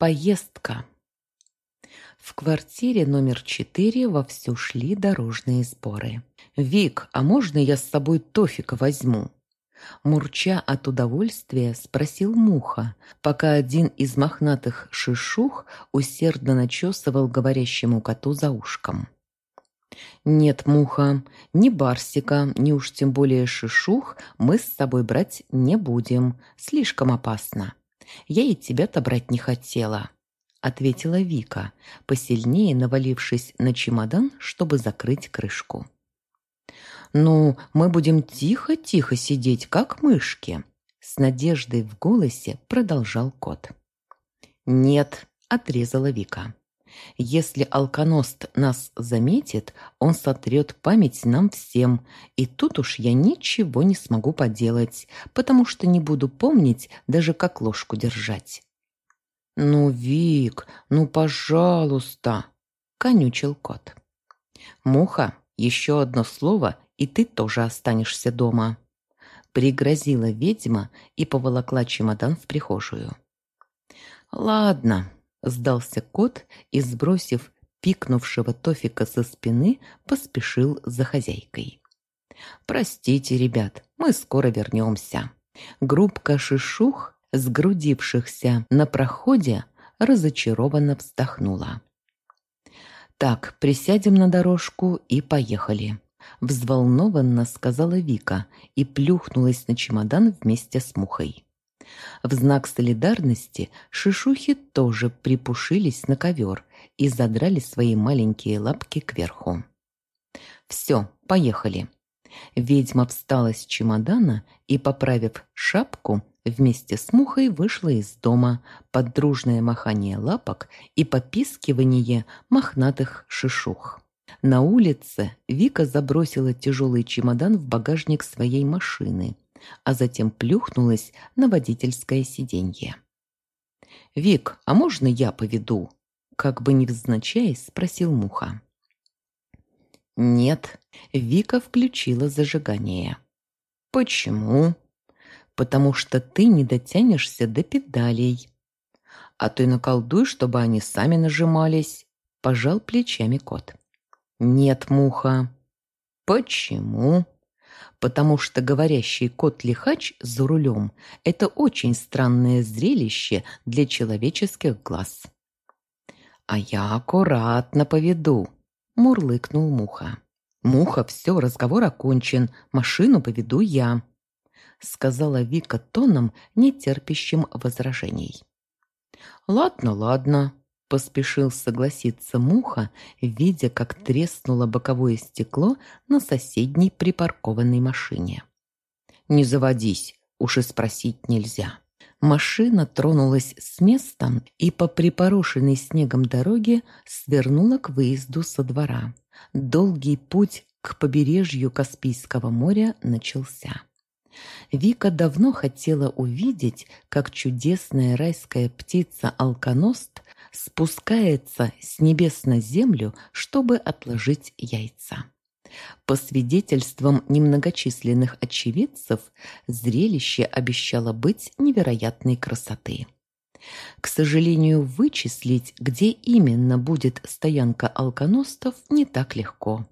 Поездка. В квартире номер четыре вовсю шли дорожные сборы. «Вик, а можно я с собой Тофика возьму?» Мурча от удовольствия спросил Муха, пока один из мохнатых шишух усердно начесывал говорящему коту за ушком. «Нет, Муха, ни Барсика, ни уж тем более шишух мы с собой брать не будем. Слишком опасно. Я и тебя-то брать не хотела», — ответила Вика, посильнее навалившись на чемодан, чтобы закрыть крышку. «Ну, мы будем тихо-тихо сидеть, как мышки», — с надеждой в голосе продолжал кот. «Нет», — отрезала Вика. «Если алконост нас заметит, он сотрет память нам всем, и тут уж я ничего не смогу поделать, потому что не буду помнить даже как ложку держать». «Ну, Вик, ну, пожалуйста!» — конючил кот. «Муха, еще одно слово, и ты тоже останешься дома», — пригрозила ведьма и поволокла чемодан в прихожую. «Ладно», — сдался кот и, сбросив пикнувшего Тофика со спины, поспешил за хозяйкой. «Простите, ребят, мы скоро вернемся». Группка шишух, сгрудившихся на проходе, разочарованно вздохнула. «Так, присядем на дорожку и поехали», Взволнованно сказала Вика и плюхнулась на чемодан вместе с мухой. В знак солидарности шишухи тоже припушились на ковер и задрали свои маленькие лапки кверху. «Все, поехали». Ведьма встала с чемодана и, поправив шапку, вместе с мухой вышла из дома под дружное махание лапок и попискивание мохнатых шишух. На улице Вика забросила тяжелый чемодан в багажник своей машины, а затем плюхнулась на водительское сиденье. «Вик, а можно я поведу?» Как бы невзначай спросил Муха. «Нет», — Вика включила зажигание. «Почему?» «Потому что ты не дотянешься до педалей». «А ты наколдуй, чтобы они сами нажимались», — пожал плечами кот. «Нет, муха». «Почему?» «Потому что говорящий кот-лихач за рулем – это очень странное зрелище для человеческих глаз». «А я аккуратно поведу», – мурлыкнул Муха. «Муха, все, разговор окончен, машину поведу я», – сказала Вика тоном, не терпящим возражений. «Ладно, ладно», Поспешил согласиться Муха, видя, как треснуло боковое стекло на соседней припаркованной машине. «Не заводись, уж и спросить нельзя». Машина тронулась с места и по припорошенной снегом дороге свернула к выезду со двора. Долгий путь к побережью Каспийского моря начался. Вика давно хотела увидеть, как чудесная райская птица-алконост спускается с небес на землю, чтобы отложить яйца. По свидетельствам немногочисленных очевидцев, зрелище обещало быть невероятной красоты. К сожалению, вычислить, где именно будет стоянка алконостов, не так легко.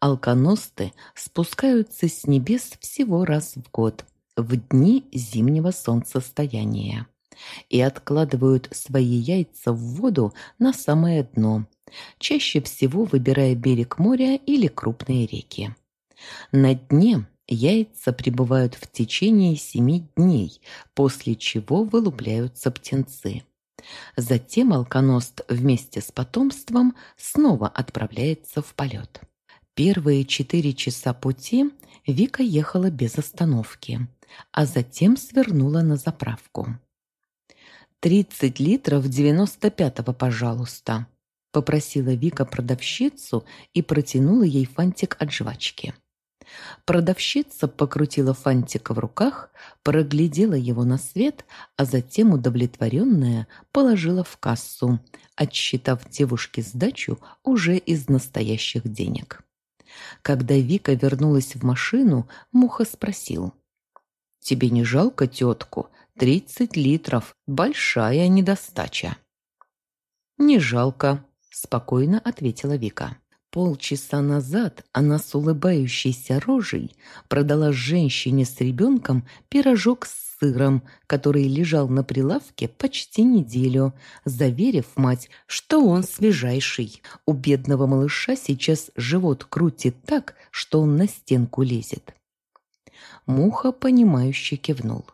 Алконосты спускаются с небес всего раз в год, в дни зимнего солнцестояния и откладывают свои яйца в воду на самое дно, чаще всего выбирая берег моря или крупные реки. На дне яйца пребывают в течение семи дней, после чего вылупляются птенцы. Затем алконост вместе с потомством снова отправляется в полет. Первые четыре часа пути Вика ехала без остановки, а затем свернула на заправку. «Тридцать литров девяносто пятого, пожалуйста», – попросила Вика продавщицу и протянула ей фантик от жвачки. Продавщица покрутила фантик в руках, проглядела его на свет, а затем, удовлетворенная, положила в кассу, отсчитав девушке сдачу уже из настоящих денег. Когда Вика вернулась в машину, Муха спросил. «Тебе не жалко тетку? Тридцать литров. Большая недостача. «Не жалко», – спокойно ответила Вика. Полчаса назад она с улыбающейся рожей продала женщине с ребенком пирожок с сыром, который лежал на прилавке почти неделю, заверив мать, что он свежайший. У бедного малыша сейчас живот крутит так, что он на стенку лезет. Муха, понимающе кивнул.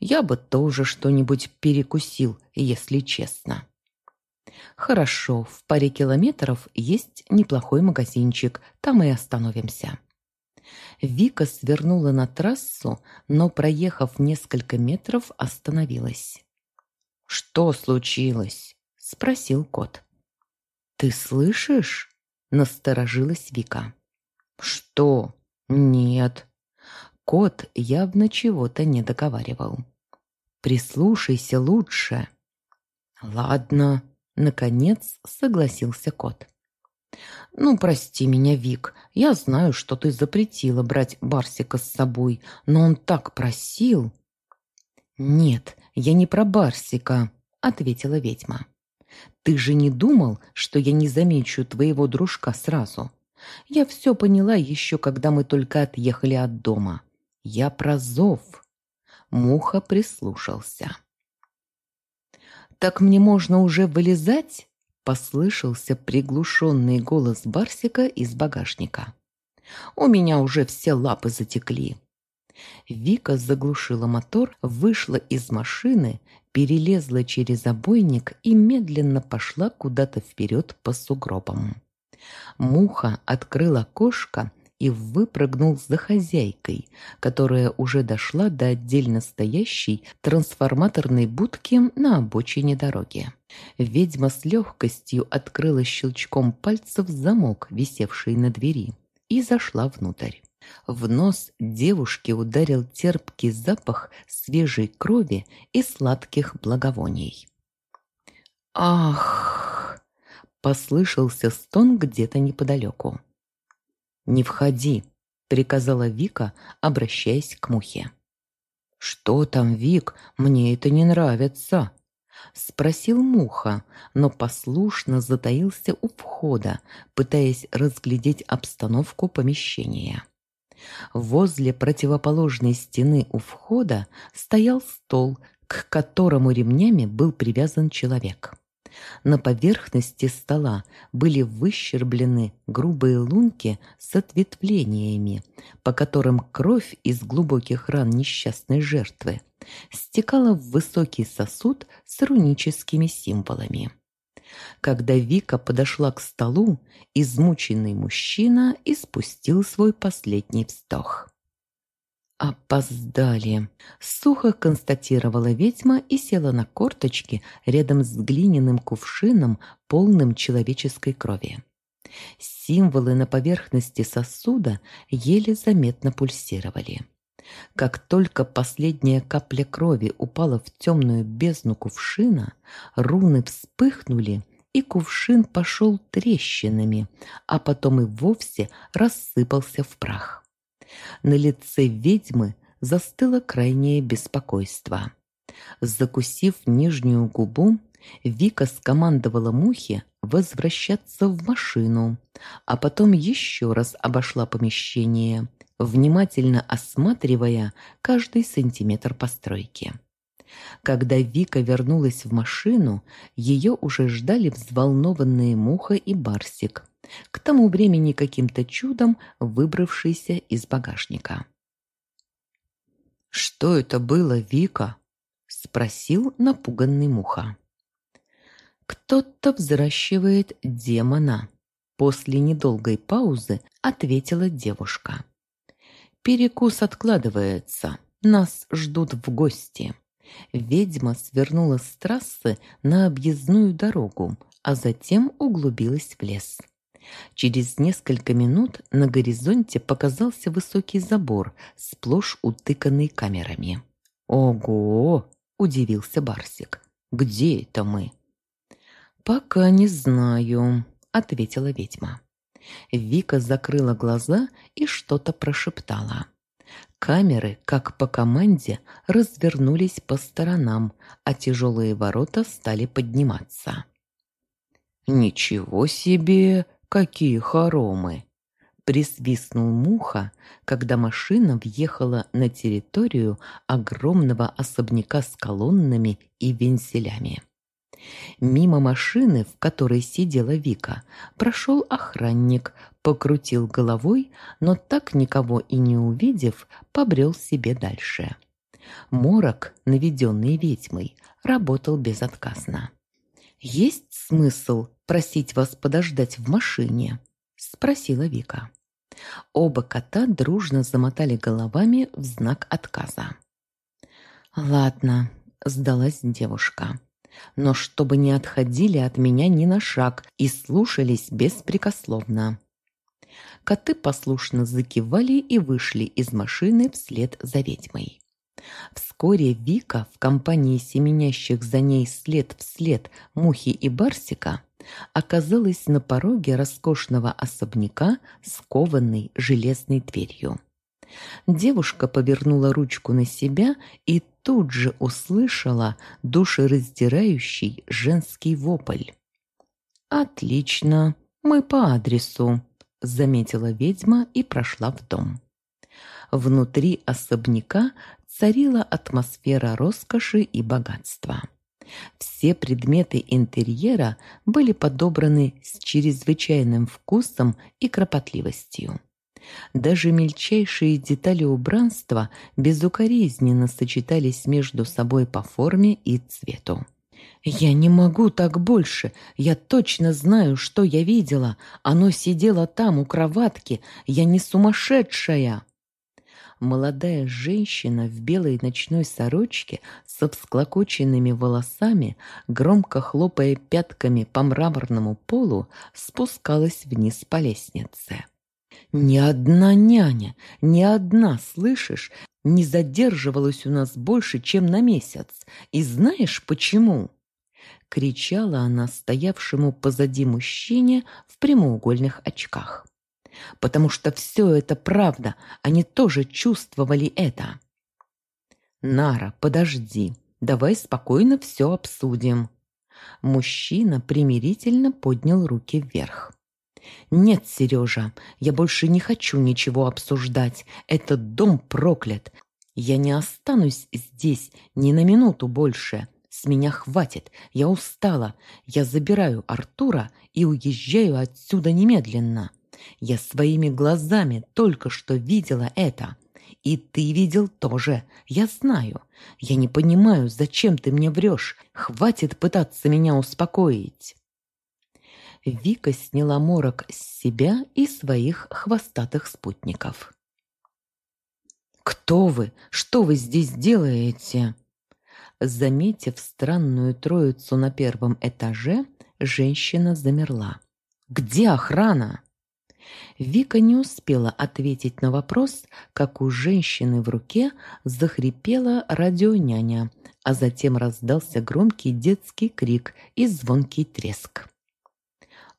«Я бы тоже что-нибудь перекусил, если честно». «Хорошо, в паре километров есть неплохой магазинчик, там и остановимся». Вика свернула на трассу, но, проехав несколько метров, остановилась. «Что случилось?» – спросил кот. «Ты слышишь?» – насторожилась Вика. «Что? Нет». Кот явно чего-то не договаривал. «Прислушайся лучше». «Ладно», – наконец согласился кот. «Ну, прости меня, Вик, я знаю, что ты запретила брать Барсика с собой, но он так просил». «Нет, я не про Барсика», — ответила ведьма. «Ты же не думал, что я не замечу твоего дружка сразу? Я все поняла еще, когда мы только отъехали от дома. Я про зов». Муха прислушался. «Так мне можно уже вылезать?» Послышался приглушенный голос Барсика из багажника. «У меня уже все лапы затекли». Вика заглушила мотор, вышла из машины, перелезла через обойник и медленно пошла куда-то вперед по сугробам. Муха открыла окошко и выпрыгнул за хозяйкой, которая уже дошла до отдельно стоящей трансформаторной будки на обочине дороги. Ведьма с легкостью открыла щелчком пальцев замок, висевший на двери, и зашла внутрь. В нос девушке ударил терпкий запах свежей крови и сладких благовоний. «Ах!» — послышался стон где-то неподалеку. «Не входи», — приказала Вика, обращаясь к Мухе. «Что там, Вик? Мне это не нравится», — спросил Муха, но послушно затаился у входа, пытаясь разглядеть обстановку помещения. Возле противоположной стены у входа стоял стол, к которому ремнями был привязан человек. На поверхности стола были выщерблены грубые лунки с ответвлениями, по которым кровь из глубоких ран несчастной жертвы стекала в высокий сосуд с руническими символами. Когда Вика подошла к столу, измученный мужчина испустил свой последний вздох. «Опоздали», — сухо констатировала ведьма и села на корточки рядом с глиняным кувшином, полным человеческой крови. Символы на поверхности сосуда еле заметно пульсировали. Как только последняя капля крови упала в темную бездну кувшина, руны вспыхнули, и кувшин пошел трещинами, а потом и вовсе рассыпался в прах. На лице ведьмы застыло крайнее беспокойство. Закусив нижнюю губу, Вика скомандовала Мухе возвращаться в машину, а потом еще раз обошла помещение, внимательно осматривая каждый сантиметр постройки. Когда Вика вернулась в машину, ее уже ждали взволнованные Муха и Барсик, к тому времени каким-то чудом выбравшийся из багажника. «Что это было, Вика?» — спросил напуганный Муха. «Кто-то взращивает демона», — после недолгой паузы ответила девушка. «Перекус откладывается, нас ждут в гости». Ведьма свернула с трассы на объездную дорогу, а затем углубилась в лес. Через несколько минут на горизонте показался высокий забор, сплошь утыканный камерами. «Ого!» – удивился Барсик. «Где это мы?» «Пока не знаю», – ответила ведьма. Вика закрыла глаза и что-то прошептала. Камеры, как по команде, развернулись по сторонам, а тяжелые ворота стали подниматься. «Ничего себе, какие хоромы!» Присвистнул Муха, когда машина въехала на территорию огромного особняка с колоннами и вензелями. Мимо машины, в которой сидела Вика, прошел охранник, покрутил головой, но так никого и не увидев, побрел себе дальше. Морок, наведенный ведьмой, работал безотказно. «Есть смысл просить вас подождать в машине?» – спросила Вика. Оба кота дружно замотали головами в знак отказа. «Ладно», – сдалась девушка. «Но чтобы не отходили от меня ни на шаг и слушались беспрекословно». Коты послушно закивали и вышли из машины вслед за ведьмой. Вскоре Вика в компании семенящих за ней след вслед Мухи и Барсика оказалась на пороге роскошного особняка с кованной железной дверью. Девушка повернула ручку на себя и тут же услышала душераздирающий женский вопль. «Отлично, мы по адресу», — заметила ведьма и прошла в дом. Внутри особняка царила атмосфера роскоши и богатства. Все предметы интерьера были подобраны с чрезвычайным вкусом и кропотливостью. Даже мельчайшие детали убранства безукоризненно сочетались между собой по форме и цвету. «Я не могу так больше. Я точно знаю, что я видела. Оно сидело там, у кроватки. Я не сумасшедшая!» Молодая женщина в белой ночной сорочке со всклокоченными волосами, громко хлопая пятками по мраморному полу, спускалась вниз по лестнице. «Ни одна няня, ни одна, слышишь, не задерживалась у нас больше, чем на месяц. И знаешь почему?» Кричала она стоявшему позади мужчине в прямоугольных очках потому что все это правда, они тоже чувствовали это. «Нара, подожди, давай спокойно все обсудим». Мужчина примирительно поднял руки вверх. «Нет, Сережа, я больше не хочу ничего обсуждать. Этот дом проклят. Я не останусь здесь ни на минуту больше. С меня хватит. Я устала. Я забираю Артура и уезжаю отсюда немедленно». Я своими глазами только что видела это. И ты видел тоже. Я знаю. Я не понимаю, зачем ты мне врешь. Хватит пытаться меня успокоить. Вика сняла морок с себя и своих хвостатых спутников. «Кто вы? Что вы здесь делаете?» Заметив странную троицу на первом этаже, женщина замерла. «Где охрана?» Вика не успела ответить на вопрос, как у женщины в руке захрипела радионяня, а затем раздался громкий детский крик и звонкий треск.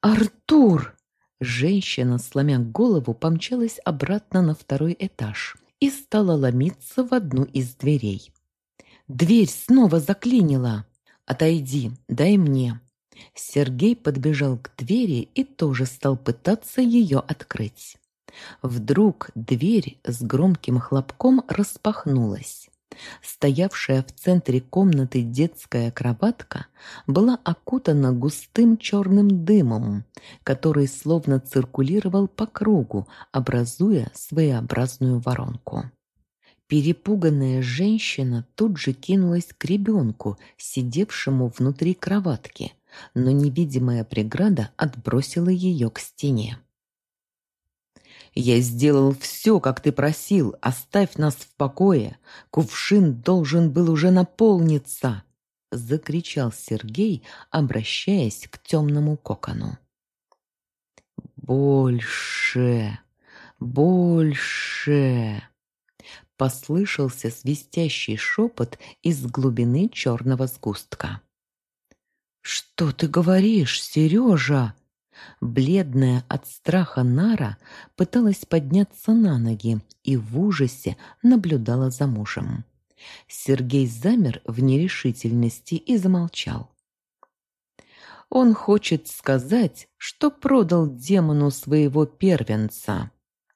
«Артур!» Женщина, сломя голову, помчалась обратно на второй этаж и стала ломиться в одну из дверей. «Дверь снова заклинила! Отойди, дай мне!» Сергей подбежал к двери и тоже стал пытаться ее открыть. Вдруг дверь с громким хлопком распахнулась. Стоявшая в центре комнаты детская кроватка была окутана густым черным дымом, который словно циркулировал по кругу, образуя своеобразную воронку. Перепуганная женщина тут же кинулась к ребенку, сидевшему внутри кроватки, но невидимая преграда отбросила ее к стене. «Я сделал все, как ты просил. Оставь нас в покое. Кувшин должен был уже наполниться!» — закричал Сергей, обращаясь к темному кокону. «Больше! Больше!» Послышался свистящий шепот из глубины черного сгустка. «Что ты говоришь, Сережа?» Бледная от страха Нара пыталась подняться на ноги и в ужасе наблюдала за мужем. Сергей замер в нерешительности и замолчал. Он хочет сказать, что продал демону своего первенца.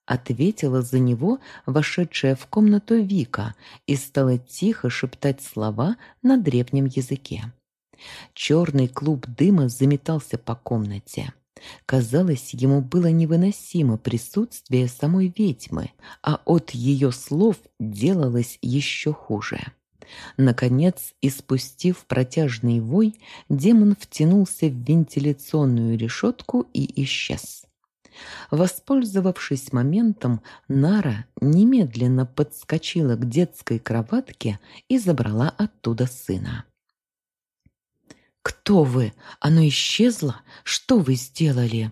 Ответила за него вошедшая в комнату Вика и стала тихо шептать слова на древнем языке. Черный клуб дыма заметался по комнате. Казалось, ему было невыносимо присутствие самой ведьмы, а от ее слов делалось еще хуже. Наконец, испустив протяжный вой, демон втянулся в вентиляционную решетку и исчез. Воспользовавшись моментом, Нара немедленно подскочила к детской кроватке и забрала оттуда сына. «Кто вы? Оно исчезло? Что вы сделали?»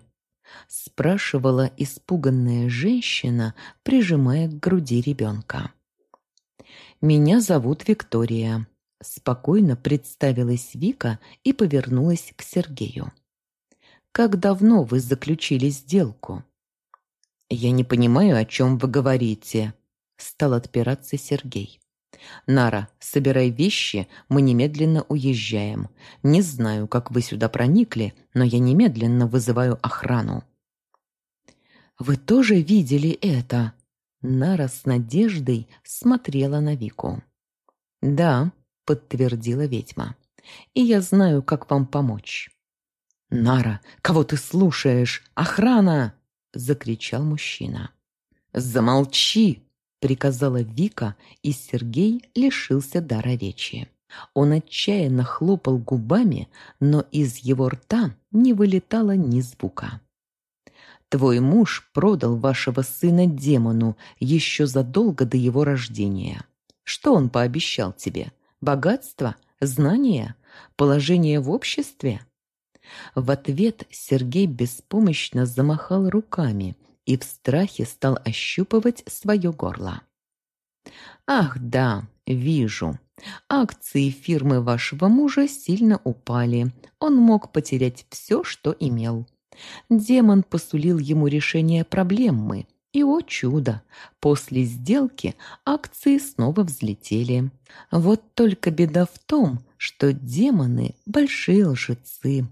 спрашивала испуганная женщина, прижимая к груди ребенка. «Меня зовут Виктория», – спокойно представилась Вика и повернулась к Сергею. «Как давно вы заключили сделку?» «Я не понимаю, о чем вы говорите», – стал отпираться Сергей. «Нара, собирай вещи, мы немедленно уезжаем. Не знаю, как вы сюда проникли, но я немедленно вызываю охрану». «Вы тоже видели это?» Нара с надеждой смотрела на Вику. «Да», — подтвердила ведьма, — «и я знаю, как вам помочь». «Нара, кого ты слушаешь? Охрана!» — закричал мужчина. «Замолчи!» Приказала Вика, и Сергей лишился дара речи. Он отчаянно хлопал губами, но из его рта не вылетало ни звука. «Твой муж продал вашего сына демону еще задолго до его рождения. Что он пообещал тебе? Богатство? Знания? Положение в обществе?» В ответ Сергей беспомощно замахал руками – и в страхе стал ощупывать свое горло. «Ах, да, вижу. Акции фирмы вашего мужа сильно упали. Он мог потерять все, что имел. Демон посулил ему решение проблемы, и, о чудо, после сделки акции снова взлетели. Вот только беда в том, что демоны – большие лжецы.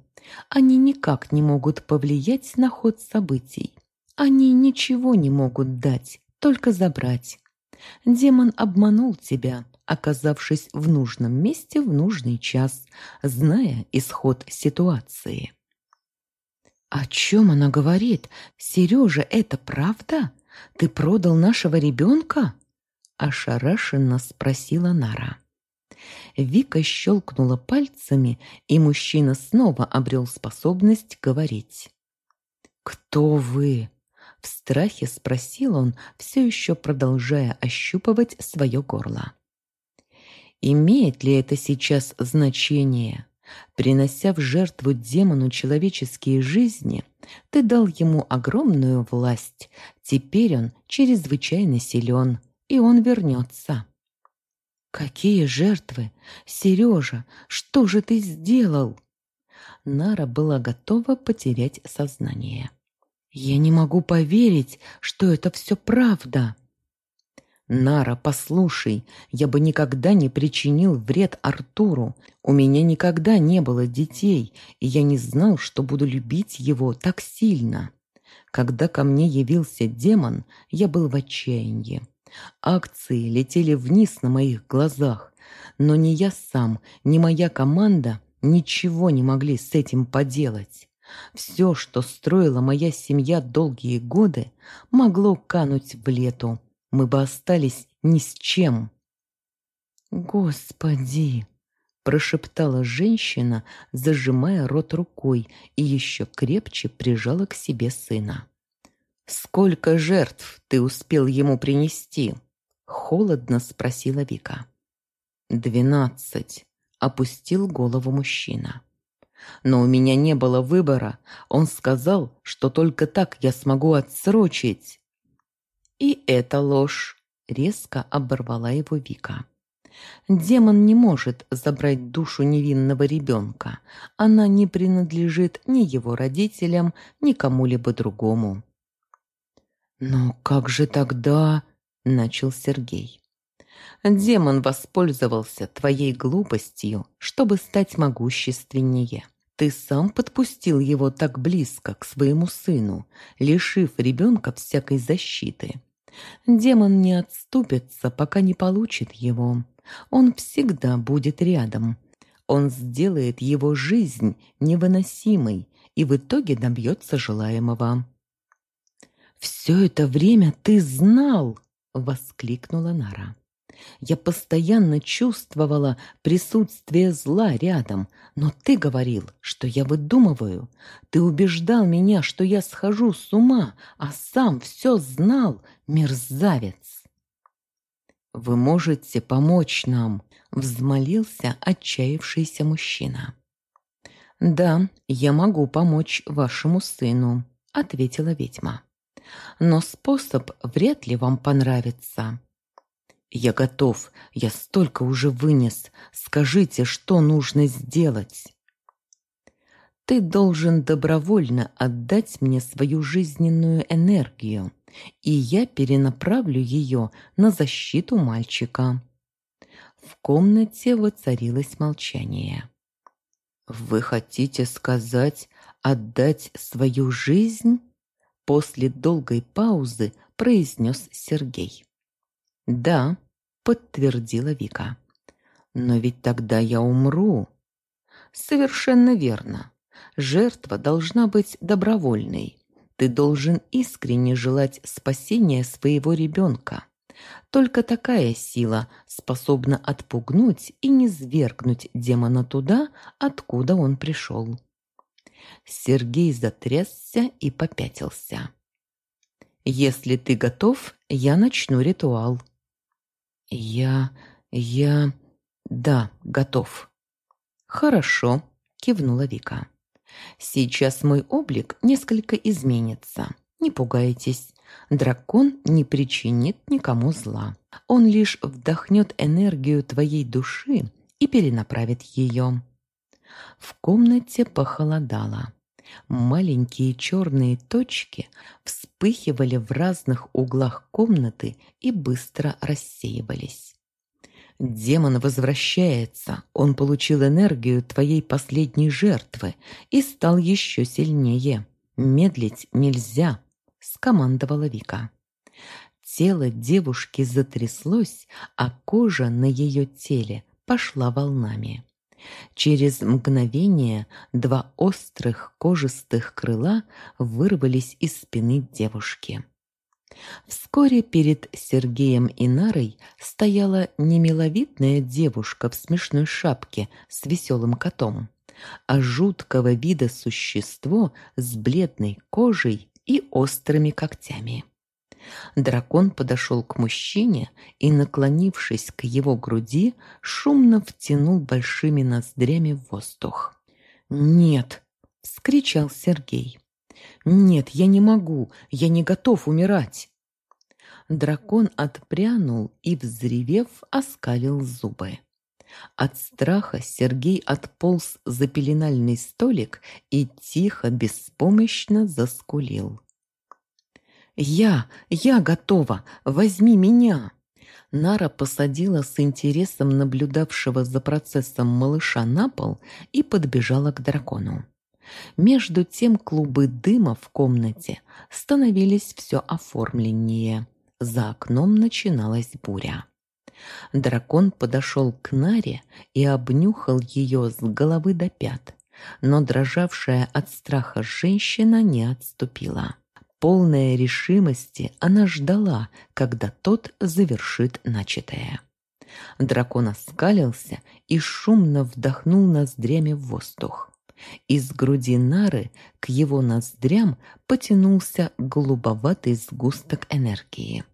Они никак не могут повлиять на ход событий. Они ничего не могут дать, только забрать. Демон обманул тебя, оказавшись в нужном месте в нужный час, зная исход ситуации. «О чем она говорит? Сережа, это правда? Ты продал нашего ребенка?» Ошарашенно спросила Нара. Вика щелкнула пальцами, и мужчина снова обрел способность говорить. «Кто вы?» В страхе спросил он, все еще продолжая ощупывать свое горло. Имеет ли это сейчас значение? Принося в жертву демону человеческие жизни, ты дал ему огромную власть. Теперь он чрезвычайно силен, и он вернется. «Какие жертвы? Сережа, что же ты сделал?» Нара была готова потерять сознание. Я не могу поверить, что это все правда. Нара, послушай, я бы никогда не причинил вред Артуру. У меня никогда не было детей, и я не знал, что буду любить его так сильно. Когда ко мне явился демон, я был в отчаянии. Акции летели вниз на моих глазах, но ни я сам, ни моя команда ничего не могли с этим поделать. Все, что строила моя семья долгие годы, могло кануть в лету. Мы бы остались ни с чем. «Господи!» – прошептала женщина, зажимая рот рукой и еще крепче прижала к себе сына. «Сколько жертв ты успел ему принести?» – холодно спросила Вика. «Двенадцать», – опустил голову мужчина. Но у меня не было выбора. Он сказал, что только так я смогу отсрочить. И это ложь. Резко оборвала его Вика. Демон не может забрать душу невинного ребенка. Она не принадлежит ни его родителям, ни кому-либо другому. «Но как же тогда...» — начал Сергей. Демон воспользовался твоей глупостью, чтобы стать могущественнее. Ты сам подпустил его так близко к своему сыну, лишив ребенка всякой защиты. Демон не отступится, пока не получит его. Он всегда будет рядом. Он сделает его жизнь невыносимой и в итоге добьется желаемого. «Все это время ты знал!» — воскликнула Нара. Я постоянно чувствовала присутствие зла рядом, но ты говорил, что я выдумываю. Ты убеждал меня, что я схожу с ума, а сам все знал, мерзавец. «Вы можете помочь нам?» — взмолился отчаявшийся мужчина. «Да, я могу помочь вашему сыну», — ответила ведьма. «Но способ вряд ли вам понравится». «Я готов. Я столько уже вынес. Скажите, что нужно сделать?» «Ты должен добровольно отдать мне свою жизненную энергию, и я перенаправлю ее на защиту мальчика». В комнате воцарилось молчание. «Вы хотите сказать отдать свою жизнь?» После долгой паузы произнес Сергей. «Да», — подтвердила Вика. «Но ведь тогда я умру». «Совершенно верно. Жертва должна быть добровольной. Ты должен искренне желать спасения своего ребенка. Только такая сила способна отпугнуть и низвергнуть демона туда, откуда он пришел». Сергей затрясся и попятился. «Если ты готов, я начну ритуал». «Я... я... да, готов». «Хорошо», — кивнула Вика. «Сейчас мой облик несколько изменится. Не пугайтесь. Дракон не причинит никому зла. Он лишь вдохнет энергию твоей души и перенаправит ее». В комнате похолодало. Маленькие черные точки вспыхивали в разных углах комнаты и быстро рассеивались. «Демон возвращается. Он получил энергию твоей последней жертвы и стал еще сильнее. Медлить нельзя», — скомандовала Вика. Тело девушки затряслось, а кожа на ее теле пошла волнами. Через мгновение два острых кожистых крыла вырвались из спины девушки. Вскоре перед Сергеем и Нарой стояла немиловидная девушка в смешной шапке с веселым котом, а жуткого вида существо с бледной кожей и острыми когтями. Дракон подошел к мужчине и, наклонившись к его груди, шумно втянул большими ноздрями воздух. «Нет!» — вскричал Сергей. «Нет, я не могу, я не готов умирать!» Дракон отпрянул и, взревев, оскалил зубы. От страха Сергей отполз за пеленальный столик и тихо, беспомощно заскулил. «Я! Я готова! Возьми меня!» Нара посадила с интересом наблюдавшего за процессом малыша на пол и подбежала к дракону. Между тем клубы дыма в комнате становились все оформленнее. За окном начиналась буря. Дракон подошел к Наре и обнюхал ее с головы до пят, но дрожавшая от страха женщина не отступила. Полная решимости, она ждала, когда тот завершит начатое. Дракон оскалился и шумно вдохнул ноздрями в воздух. Из груди нары к его ноздрям потянулся голубоватый сгусток энергии.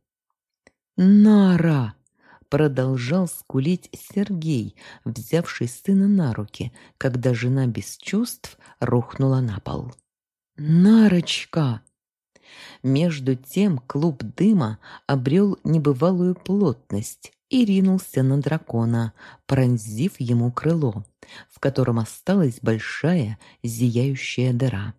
«Нара!» — продолжал скулить Сергей, взявший сына на руки, когда жена без чувств рухнула на пол. «Нарочка!» Между тем клуб дыма обрел небывалую плотность и ринулся на дракона, пронзив ему крыло, в котором осталась большая зияющая дыра.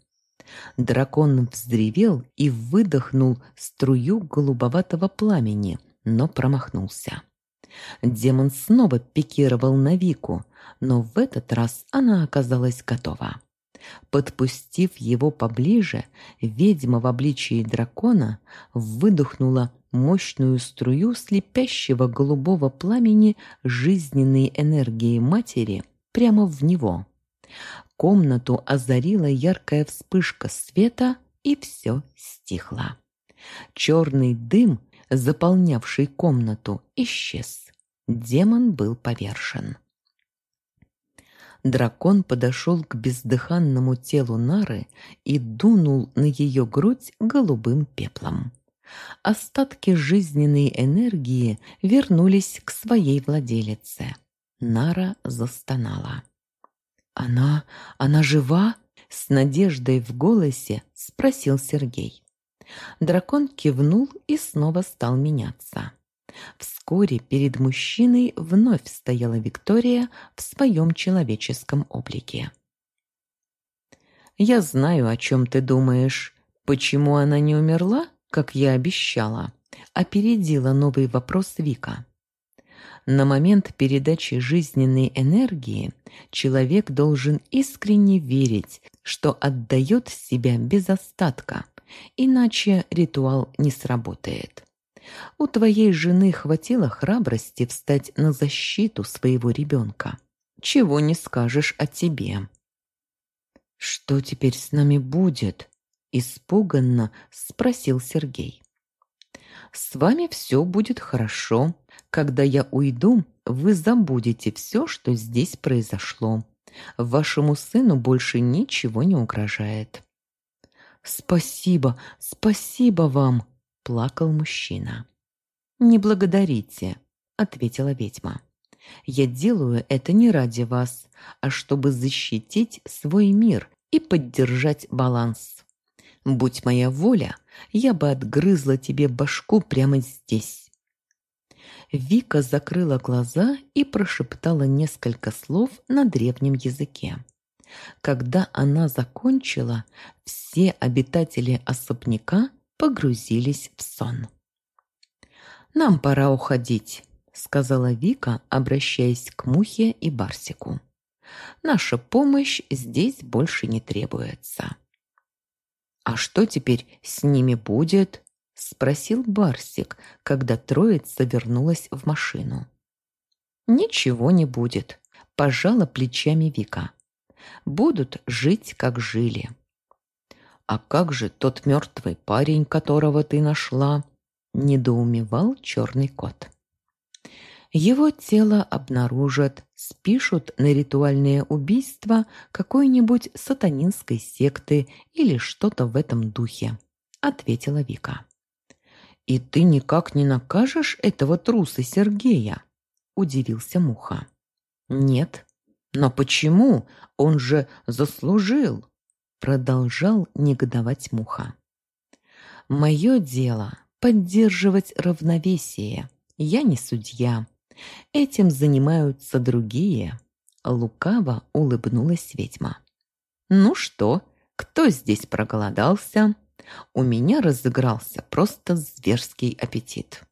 Дракон вздревел и выдохнул струю голубоватого пламени, но промахнулся. Демон снова пикировал на Вику, но в этот раз она оказалась готова. Подпустив его поближе, ведьма в обличии дракона выдохнула мощную струю слепящего голубого пламени жизненной энергии матери прямо в него. Комнату озарила яркая вспышка света, и все стихло. Черный дым, заполнявший комнату, исчез. Демон был повержен. Дракон подошел к бездыханному телу Нары и дунул на ее грудь голубым пеплом. Остатки жизненной энергии вернулись к своей владелице. Нара застонала. «Она... она жива?» — с надеждой в голосе спросил Сергей. Дракон кивнул и снова стал меняться. Вскоре перед мужчиной вновь стояла Виктория в своем человеческом облике. «Я знаю, о чем ты думаешь. Почему она не умерла, как я обещала?» Опередила новый вопрос Вика. На момент передачи жизненной энергии человек должен искренне верить, что отдает себя без остатка, иначе ритуал не сработает. У твоей жены хватило храбрости встать на защиту своего ребенка. Чего не скажешь о тебе. «Что теперь с нами будет?» – испуганно спросил Сергей. «С вами все будет хорошо. Когда я уйду, вы забудете все, что здесь произошло. Вашему сыну больше ничего не угрожает». «Спасибо, спасибо вам!» Плакал мужчина. «Не благодарите», — ответила ведьма. «Я делаю это не ради вас, а чтобы защитить свой мир и поддержать баланс. Будь моя воля, я бы отгрызла тебе башку прямо здесь». Вика закрыла глаза и прошептала несколько слов на древнем языке. Когда она закончила, все обитатели особняка погрузились в сон. «Нам пора уходить», — сказала Вика, обращаясь к Мухе и Барсику. «Наша помощь здесь больше не требуется». «А что теперь с ними будет?» — спросил Барсик, когда троица вернулась в машину. «Ничего не будет», — пожала плечами Вика. «Будут жить, как жили». «А как же тот мертвый парень, которого ты нашла?» – недоумевал черный кот. Его тело обнаружат, спишут на ритуальное убийство какой-нибудь сатанинской секты или что-то в этом духе, ответила Вика. И ты никак не накажешь этого труса Сергея? удивился Муха. Нет. Но почему? Он же заслужил. Продолжал негодовать Муха. «Мое дело — поддерживать равновесие. Я не судья. Этим занимаются другие». Лукаво улыбнулась ведьма. «Ну что, кто здесь проголодался?» У меня разыгрался просто зверский аппетит.